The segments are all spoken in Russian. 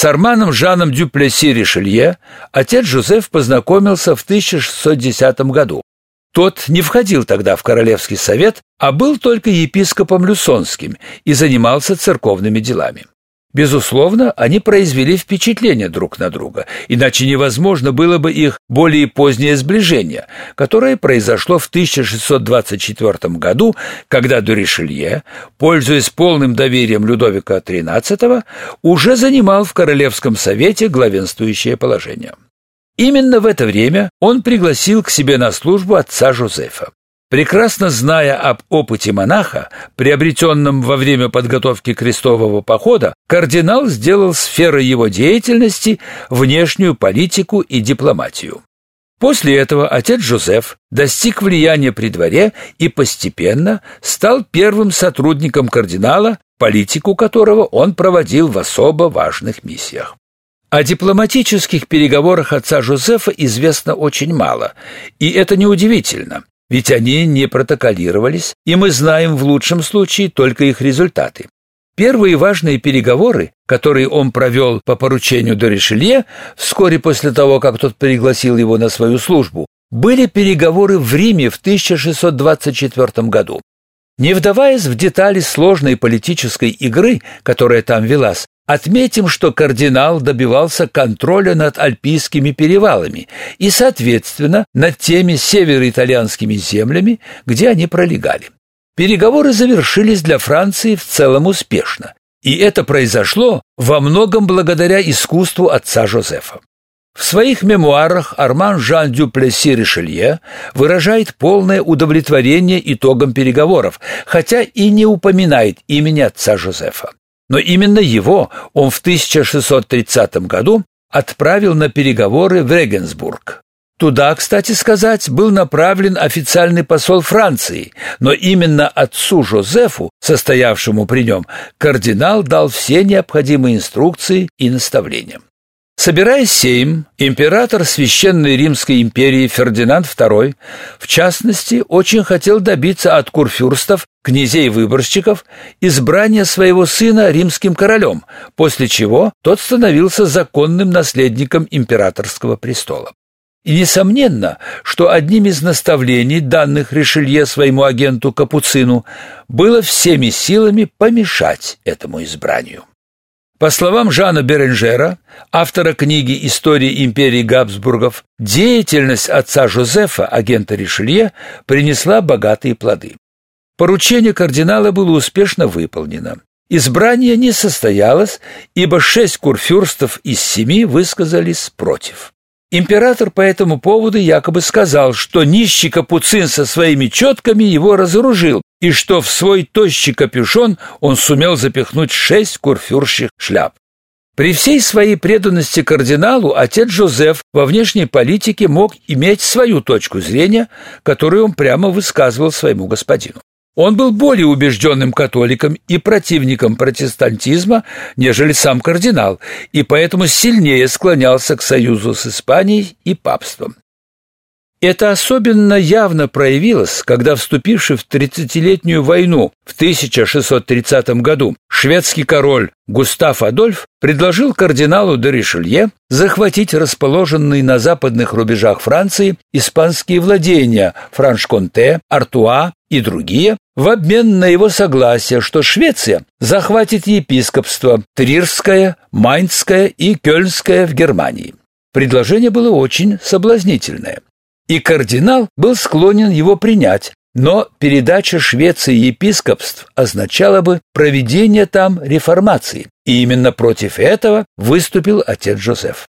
С Арманом Жаном Дюплесси Ришелье отец Жозеф познакомился в 1610 году. Тот не входил тогда в Королевский совет, а был только епископом Люсонским и занимался церковными делами. Безусловно, они произвели впечатление друг на друга, иначе невозможно было бы их более позднее сближение, которое произошло в 1624 году, когда Дуришелье, пользуясь полным доверием Людовика XIII, уже занимал в Королевском совете главенствующее положение. Именно в это время он пригласил к себе на службу отца Жозефа. Прекрасно зная об опыте монаха, приобретенном во время подготовки крестового похода, кардинал сделал сферой его деятельности внешнюю политику и дипломатию. После этого отец Жозеф достиг влияния при дворе и постепенно стал первым сотрудником кардинала, политику которого он проводил в особо важных миссиях. О дипломатических переговорах отца Жозефа известно очень мало, и это неудивительно, ведь они не протоколировались, и мы знаем в лучшем случае только их результаты. Первые важные переговоры, которые он провел по поручению Доришелье вскоре после того, как тот пригласил его на свою службу, были переговоры в Риме в 1624 году. Не вдаваясь в детали сложной политической игры, которая там велась, Отметим, что кардинал добивался контроля над Альпийскими перевалами и, соответственно, над теми североитальянскими землями, где они пролегали. Переговоры завершились для Франции в целом успешно, и это произошло во многом благодаря искусству отца Жозефа. В своих мемуарах Арман Жан Дюплесси Ришелье выражает полное удовлетворение итогам переговоров, хотя и не упоминает имени отца Жозефа. Но именно его он в 1630 году отправил на переговоры в Регенсбург. Туда, кстати сказать, был направлен официальный посол Франции, но именно отцу Жозефу, состоявшему при нем, кардинал дал все необходимые инструкции и наставления. Собирая сейм, император Священной Римской империи Фердинанд II, в частности, очень хотел добиться от курфюрстов, князей-выборщиков, избрания своего сына римским королем, после чего тот становился законным наследником императорского престола. И несомненно, что одним из наставлений, данных Ришелье своему агенту Капуцину, было всеми силами помешать этому избранию. По словам Жана Беренжера, автора книги «История империи Габсбургов», деятельность отца Жозефа, агента Ришелье, принесла богатые плоды. Поручение кардинала было успешно выполнено. Избрание не состоялось, ибо шесть курфюрстов из семи высказались против. Император по этому поводу якобы сказал, что нищий капуцин со своими четками его разоружил, и что в свой тощий капюшон он сумел запихнуть шесть курфюрщих шляп. При всей своей преданности кардиналу отец Жозеф во внешней политике мог иметь свою точку зрения, которую он прямо высказывал своему господину. Он был более убежденным католиком и противником протестантизма, нежели сам кардинал, и поэтому сильнее склонялся к союзу с Испанией и папством. Это особенно явно проявилось, когда вступивший в тридцатилетнюю войну в 1630 году шведский король Густав Адольф предложил кардиналу де Ришелье захватить расположенные на западных рубежах Франции испанские владения Франш-Конте, Артуа и другие в обмен на его согласие, что Швеция захватит епископство Трирское, Майнцкое и Кёльнское в Германии. Предложение было очень соблазнительное и кардинал был склонен его принять, но передача Швеции епископств означала бы проведение там реформации, и именно против этого выступил отец Жозеф.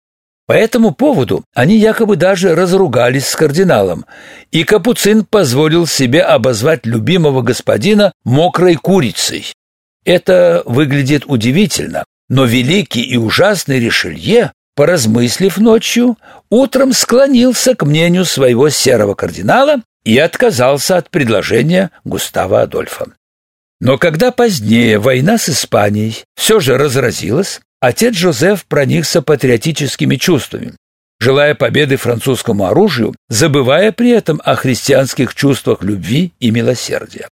По этому поводу они якобы даже разругались с кардиналом, и Капуцин позволил себе обозвать любимого господина мокрой курицей. Это выглядит удивительно, но великий и ужасный Ришелье поразмыслив ночью, утром склонился к мнению своего серого кардинала и отказался от предложения Густава Адольфа. Но когда позднее война с Испанией все же разразилась, отец Жозеф проникся патриотическими чувствами, желая победы французскому оружию, забывая при этом о христианских чувствах любви и милосердия.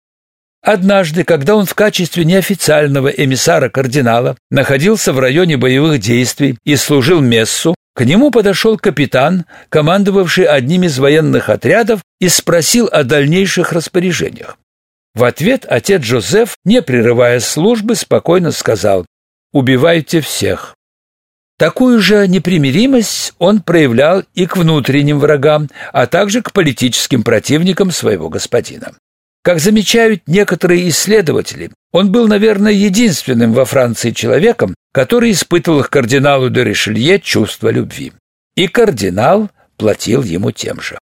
Однажды, когда он в качестве неофициального эмиссара кардинала находился в районе боевых действий и служил мессу, к нему подошел капитан, командовавший одним из военных отрядов, и спросил о дальнейших распоряжениях. В ответ отец Жозеф, не прерывая службы, спокойно сказал «Убивайте всех». Такую же непримиримость он проявлял и к внутренним врагам, а также к политическим противникам своего господина. Как замечают некоторые исследователи, он был, наверное, единственным во Франции человеком, который испытывал к кардиналу де Ришелье чувство любви. И кардинал платил ему тем же.